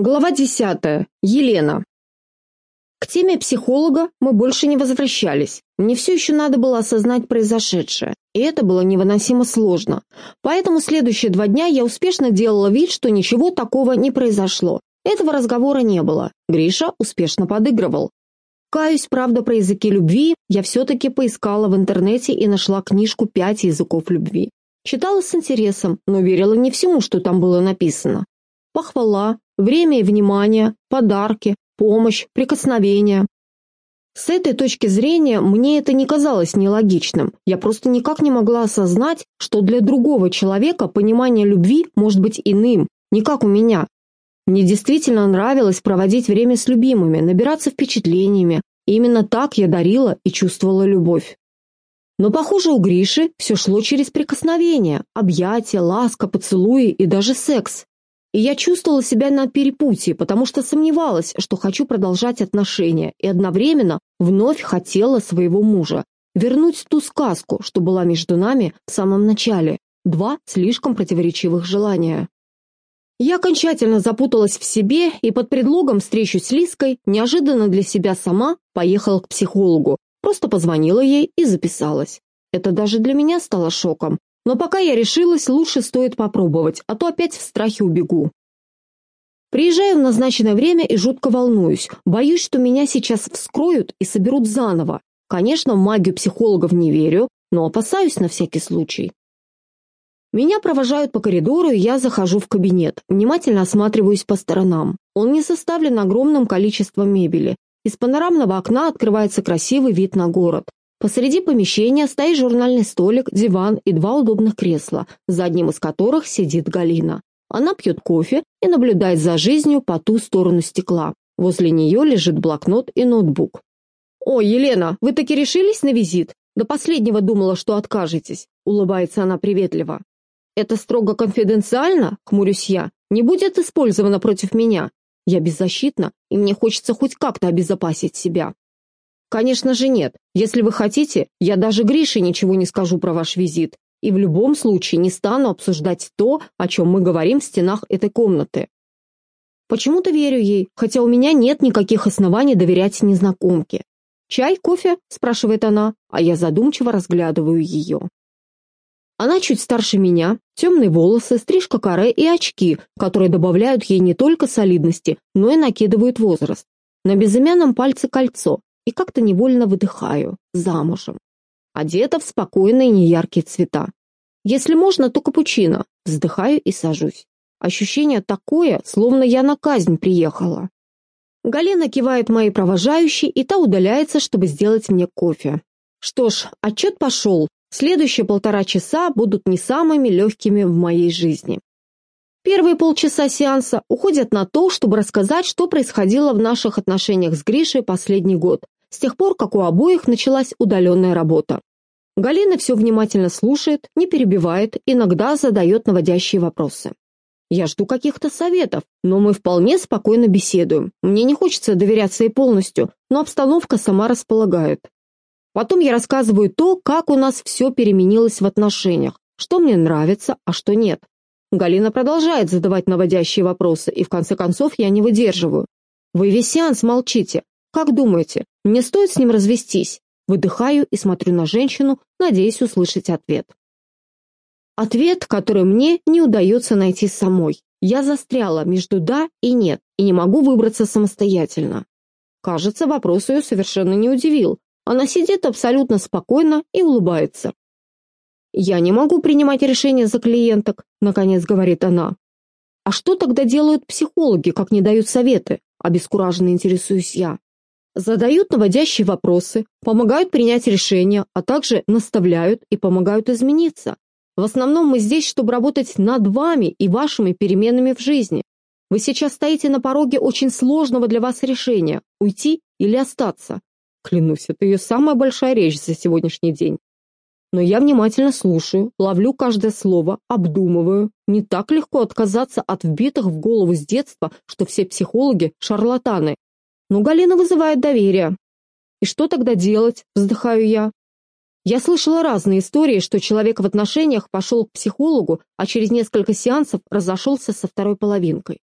Глава 10. Елена. К теме психолога мы больше не возвращались. Мне все еще надо было осознать произошедшее, и это было невыносимо сложно. Поэтому следующие два дня я успешно делала вид, что ничего такого не произошло. Этого разговора не было. Гриша успешно подыгрывал. Каюсь, правда, про языки любви, я все-таки поискала в интернете и нашла книжку «Пять языков любви». Читала с интересом, но верила не всему, что там было написано. Похвала, время и внимание, подарки, помощь, прикосновения. С этой точки зрения мне это не казалось нелогичным. Я просто никак не могла осознать, что для другого человека понимание любви может быть иным, не как у меня. Мне действительно нравилось проводить время с любимыми, набираться впечатлениями. И именно так я дарила и чувствовала любовь. Но, похоже, у Гриши все шло через прикосновения, объятия, ласка, поцелуи и даже секс. И я чувствовала себя на перепутье, потому что сомневалась, что хочу продолжать отношения, и одновременно вновь хотела своего мужа. Вернуть ту сказку, что была между нами в самом начале. Два слишком противоречивых желания. Я окончательно запуталась в себе и под предлогом встречи с Лиской неожиданно для себя сама поехала к психологу, просто позвонила ей и записалась. Это даже для меня стало шоком, но пока я решилась, лучше стоит попробовать, а то опять в страхе убегу. Приезжаю в назначенное время и жутко волнуюсь. Боюсь, что меня сейчас вскроют и соберут заново. Конечно, в магию психологов не верю, но опасаюсь на всякий случай. Меня провожают по коридору, и я захожу в кабинет. Внимательно осматриваюсь по сторонам. Он не составлен огромным количеством мебели. Из панорамного окна открывается красивый вид на город. Посреди помещения стоит журнальный столик, диван и два удобных кресла, за одним из которых сидит Галина. Она пьет кофе и наблюдает за жизнью по ту сторону стекла. Возле нее лежит блокнот и ноутбук. «О, Елена, вы таки решились на визит? До последнего думала, что откажетесь», — улыбается она приветливо. «Это строго конфиденциально?» — хмурюсь я. «Не будет использовано против меня. Я беззащитна, и мне хочется хоть как-то обезопасить себя». «Конечно же нет. Если вы хотите, я даже Грише ничего не скажу про ваш визит. И в любом случае не стану обсуждать то, о чем мы говорим в стенах этой комнаты». Почему-то верю ей, хотя у меня нет никаких оснований доверять незнакомке. «Чай, кофе?» – спрашивает она, а я задумчиво разглядываю ее. Она чуть старше меня, темные волосы, стрижка каре и очки, которые добавляют ей не только солидности, но и накидывают возраст. На безымянном пальце кольцо, и как-то невольно выдыхаю, замужем. Одета в спокойные неяркие цвета. Если можно, то капучино. Вздыхаю и сажусь. Ощущение такое, словно я на казнь приехала. Галина кивает моей провожающей, и та удаляется, чтобы сделать мне кофе. Что ж, отчет пошел. Следующие полтора часа будут не самыми легкими в моей жизни. Первые полчаса сеанса уходят на то, чтобы рассказать, что происходило в наших отношениях с Гришей последний год, с тех пор, как у обоих началась удаленная работа. Галина все внимательно слушает, не перебивает, иногда задает наводящие вопросы. Я жду каких-то советов, но мы вполне спокойно беседуем. Мне не хочется доверяться ей полностью, но обстановка сама располагает. Потом я рассказываю то, как у нас все переменилось в отношениях, что мне нравится, а что нет. Галина продолжает задавать наводящие вопросы, и в конце концов я не выдерживаю. Вы весь сеанс молчите. Как думаете, мне стоит с ним развестись? Выдыхаю и смотрю на женщину, надеясь услышать ответ. Ответ, который мне не удается найти самой. Я застряла между «да» и «нет» и не могу выбраться самостоятельно. Кажется, вопрос ее совершенно не удивил. Она сидит абсолютно спокойно и улыбается. «Я не могу принимать решения за клиенток», — наконец говорит она. «А что тогда делают психологи, как не дают советы?» — обескураженно интересуюсь я задают наводящие вопросы, помогают принять решения, а также наставляют и помогают измениться. В основном мы здесь, чтобы работать над вами и вашими переменами в жизни. Вы сейчас стоите на пороге очень сложного для вас решения – уйти или остаться. Клянусь, это ее самая большая речь за сегодняшний день. Но я внимательно слушаю, ловлю каждое слово, обдумываю. Не так легко отказаться от вбитых в голову с детства, что все психологи – шарлатаны, но Галина вызывает доверие. И что тогда делать, вздыхаю я. Я слышала разные истории, что человек в отношениях пошел к психологу, а через несколько сеансов разошелся со второй половинкой.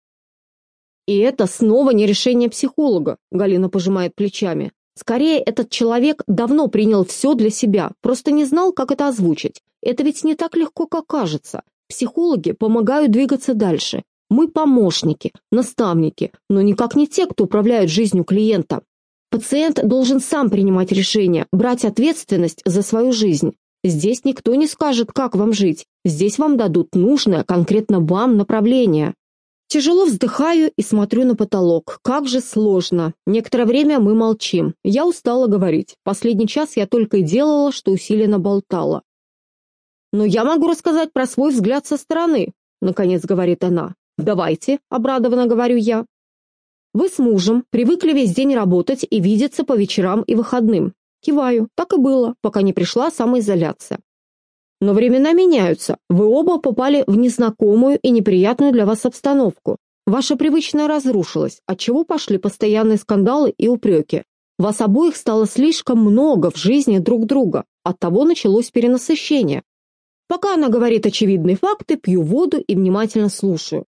И это снова не решение психолога, Галина пожимает плечами. Скорее, этот человек давно принял все для себя, просто не знал, как это озвучить. Это ведь не так легко, как кажется. Психологи помогают двигаться дальше. Мы помощники, наставники, но никак не те, кто управляют жизнью клиента. Пациент должен сам принимать решения, брать ответственность за свою жизнь. Здесь никто не скажет, как вам жить. Здесь вам дадут нужное, конкретно вам, направление. Тяжело вздыхаю и смотрю на потолок. Как же сложно. Некоторое время мы молчим. Я устала говорить. Последний час я только и делала, что усиленно болтала. «Но я могу рассказать про свой взгляд со стороны», — наконец говорит она. «Давайте», — обрадованно говорю я. «Вы с мужем привыкли весь день работать и видеться по вечерам и выходным». Киваю, так и было, пока не пришла самоизоляция. Но времена меняются. Вы оба попали в незнакомую и неприятную для вас обстановку. Ваша привычная разрушилась, отчего пошли постоянные скандалы и упреки. Вас обоих стало слишком много в жизни друг друга. Оттого началось перенасыщение. Пока она говорит очевидные факты, пью воду и внимательно слушаю.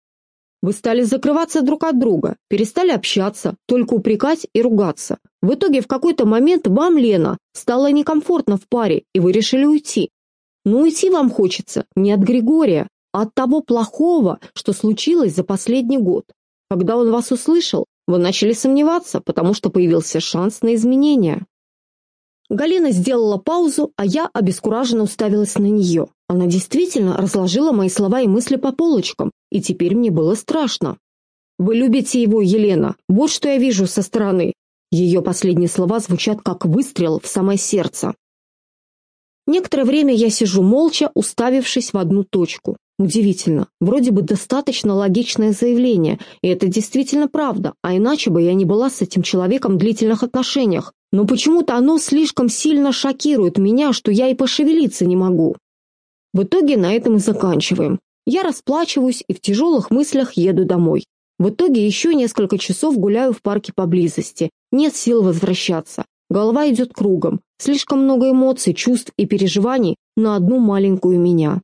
Вы стали закрываться друг от друга, перестали общаться, только упрекать и ругаться. В итоге в какой-то момент вам, Лена, стало некомфортно в паре, и вы решили уйти. Но уйти вам хочется не от Григория, а от того плохого, что случилось за последний год. Когда он вас услышал, вы начали сомневаться, потому что появился шанс на изменения. Галина сделала паузу, а я обескураженно уставилась на нее. Она действительно разложила мои слова и мысли по полочкам, и теперь мне было страшно. «Вы любите его, Елена, вот что я вижу со стороны». Ее последние слова звучат как выстрел в самое сердце. Некоторое время я сижу молча, уставившись в одну точку. Удивительно, вроде бы достаточно логичное заявление, и это действительно правда, а иначе бы я не была с этим человеком в длительных отношениях. Но почему-то оно слишком сильно шокирует меня, что я и пошевелиться не могу. В итоге на этом и заканчиваем. Я расплачиваюсь и в тяжелых мыслях еду домой. В итоге еще несколько часов гуляю в парке поблизости. Нет сил возвращаться. Голова идет кругом. Слишком много эмоций, чувств и переживаний на одну маленькую меня.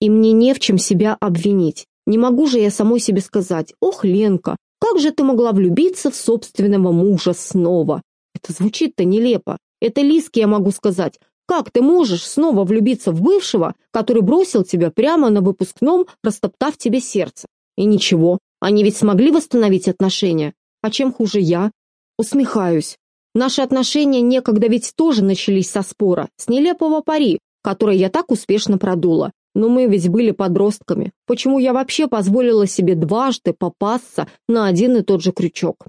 И мне не в чем себя обвинить. Не могу же я самой себе сказать, «Ох, Ленка, как же ты могла влюбиться в собственного мужа снова?» Это звучит-то нелепо. Это Лиске я могу сказать. Как ты можешь снова влюбиться в бывшего, который бросил тебя прямо на выпускном, растоптав тебе сердце? И ничего, они ведь смогли восстановить отношения. А чем хуже я? Усмехаюсь. Наши отношения некогда ведь тоже начались со спора, с нелепого пари, который я так успешно продула. Но мы ведь были подростками. Почему я вообще позволила себе дважды попасться на один и тот же крючок?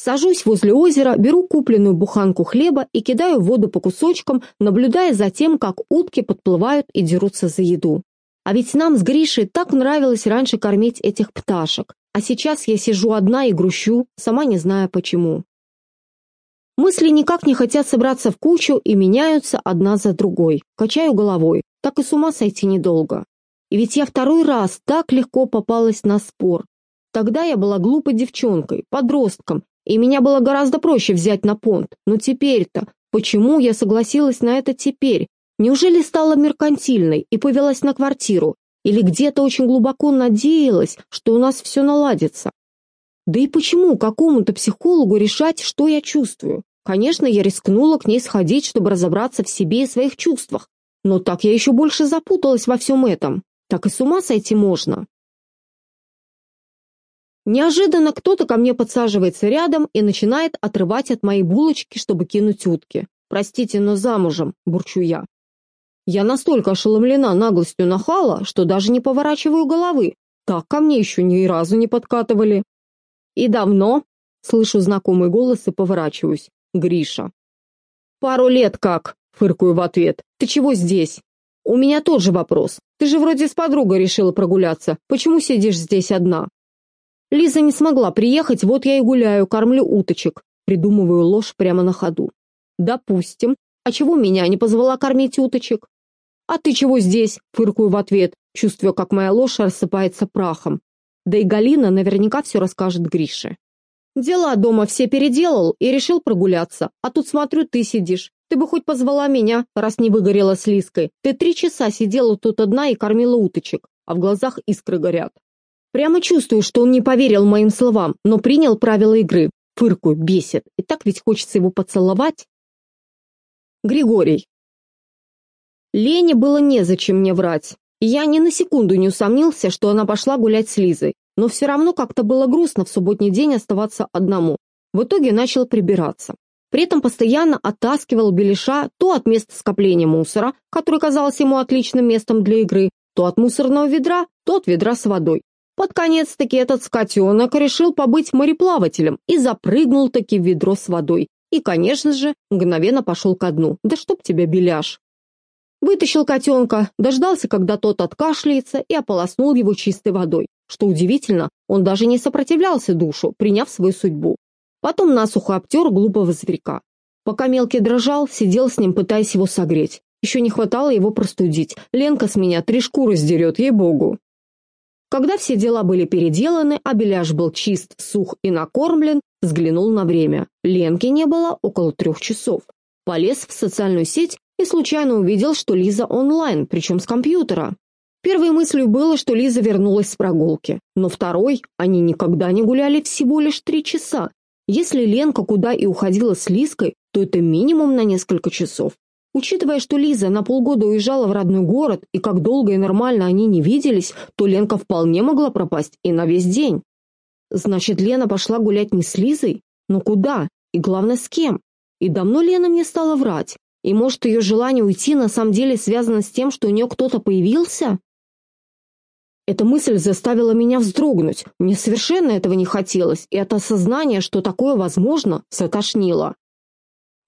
Сажусь возле озера, беру купленную буханку хлеба и кидаю воду по кусочкам, наблюдая за тем, как утки подплывают и дерутся за еду. А ведь нам с Гришей так нравилось раньше кормить этих пташек. А сейчас я сижу одна и грущу, сама не зная почему. Мысли никак не хотят собраться в кучу и меняются одна за другой. Качаю головой, так и с ума сойти недолго. И ведь я второй раз так легко попалась на спор. Тогда я была глупой девчонкой, подростком, и меня было гораздо проще взять на понт. Но теперь-то, почему я согласилась на это теперь? Неужели стала меркантильной и повелась на квартиру? Или где-то очень глубоко надеялась, что у нас все наладится? Да и почему какому-то психологу решать, что я чувствую? Конечно, я рискнула к ней сходить, чтобы разобраться в себе и своих чувствах. Но так я еще больше запуталась во всем этом. Так и с ума сойти можно. Неожиданно кто-то ко мне подсаживается рядом и начинает отрывать от моей булочки, чтобы кинуть утки. «Простите, но замужем», – бурчу я. Я настолько ошеломлена наглостью нахала, что даже не поворачиваю головы. Так ко мне еще ни разу не подкатывали. «И давно?» – слышу знакомый голос и поворачиваюсь. Гриша. «Пару лет как?» — фыркую в ответ. «Ты чего здесь?» «У меня тот же вопрос. Ты же вроде с подругой решила прогуляться. Почему сидишь здесь одна?» Лиза не смогла приехать, вот я и гуляю, кормлю уточек. Придумываю ложь прямо на ходу. «Допустим. А чего меня не позвала кормить уточек?» «А ты чего здесь?» — фыркую в ответ, чувствуя, как моя ложь рассыпается прахом. Да и Галина наверняка все расскажет Грише. Дела дома все переделал и решил прогуляться. А тут смотрю, ты сидишь. Ты бы хоть позвала меня, раз не выгорела с Лиской. Ты три часа сидела тут одна и кормила уточек, а в глазах искры горят. Прямо чувствую, что он не поверил моим словам, но принял правила игры. Фыркую, бесит. И так ведь хочется его поцеловать. Григорий. Лене было незачем мне врать. И я ни на секунду не усомнился, что она пошла гулять с Лизой. Но все равно как-то было грустно в субботний день оставаться одному. В итоге начал прибираться. При этом постоянно оттаскивал Белиша то от места скопления мусора, который казался ему отличным местом для игры, то от мусорного ведра, то от ведра с водой. Под конец-таки этот скотенок решил побыть мореплавателем и запрыгнул-таки в ведро с водой. И, конечно же, мгновенно пошел ко дну. Да чтоб тебя, беляш! Вытащил котенка, дождался, когда тот откашляется, и ополоснул его чистой водой. Что удивительно, он даже не сопротивлялся душу, приняв свою судьбу. Потом насухо обтер глупого зверька. Пока мелкий дрожал, сидел с ним, пытаясь его согреть. Еще не хватало его простудить. Ленка с меня три шкуры сдерет, ей-богу. Когда все дела были переделаны, а беляш был чист, сух и накормлен, взглянул на время. Ленки не было около трех часов. Полез в социальную сеть и случайно увидел, что Лиза онлайн, причем с компьютера. Первой мыслью было, что Лиза вернулась с прогулки, но второй, они никогда не гуляли всего лишь три часа. Если Ленка куда и уходила с Лизкой, то это минимум на несколько часов. Учитывая, что Лиза на полгода уезжала в родной город, и как долго и нормально они не виделись, то Ленка вполне могла пропасть и на весь день. Значит, Лена пошла гулять не с Лизой? Но куда? И главное, с кем? И давно Лена мне стала врать? И может, ее желание уйти на самом деле связано с тем, что у нее кто-то появился? Эта мысль заставила меня вздрогнуть. Мне совершенно этого не хотелось, и от осознания, что такое возможно, затошнило.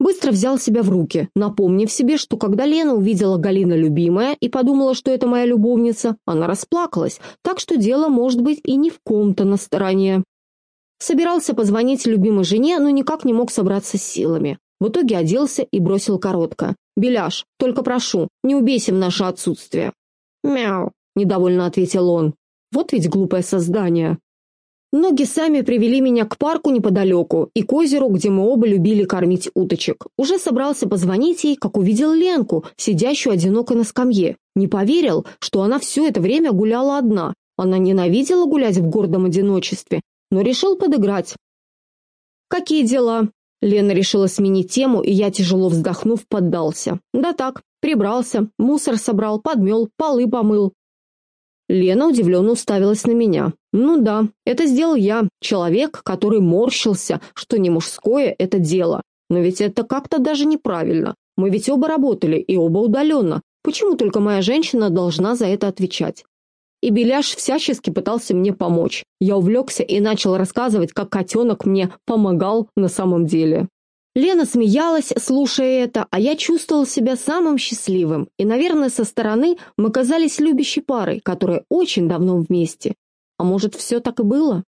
Быстро взял себя в руки, напомнив себе, что когда Лена увидела Галина любимая и подумала, что это моя любовница, она расплакалась, так что дело может быть и не в ком-то на стороне. Собирался позвонить любимой жене, но никак не мог собраться с силами. В итоге оделся и бросил коротко. «Беляш, только прошу, не убейся в наше отсутствие». «Мяу», — недовольно ответил он. «Вот ведь глупое создание». Ноги сами привели меня к парку неподалеку и к озеру, где мы оба любили кормить уточек. Уже собрался позвонить ей, как увидел Ленку, сидящую одиноко на скамье. Не поверил, что она все это время гуляла одна. Она ненавидела гулять в гордом одиночестве, но решил подыграть. «Какие дела?» Лена решила сменить тему, и я, тяжело вздохнув, поддался. Да так, прибрался, мусор собрал, подмел, полы помыл. Лена удивленно уставилась на меня. Ну да, это сделал я, человек, который морщился, что не мужское это дело. Но ведь это как-то даже неправильно. Мы ведь оба работали и оба удаленно. Почему только моя женщина должна за это отвечать? И Беляш всячески пытался мне помочь. Я увлекся и начал рассказывать, как котенок мне помогал на самом деле. Лена смеялась, слушая это, а я чувствовал себя самым счастливым. И, наверное, со стороны мы казались любящей парой, которая очень давно вместе. А может, все так и было?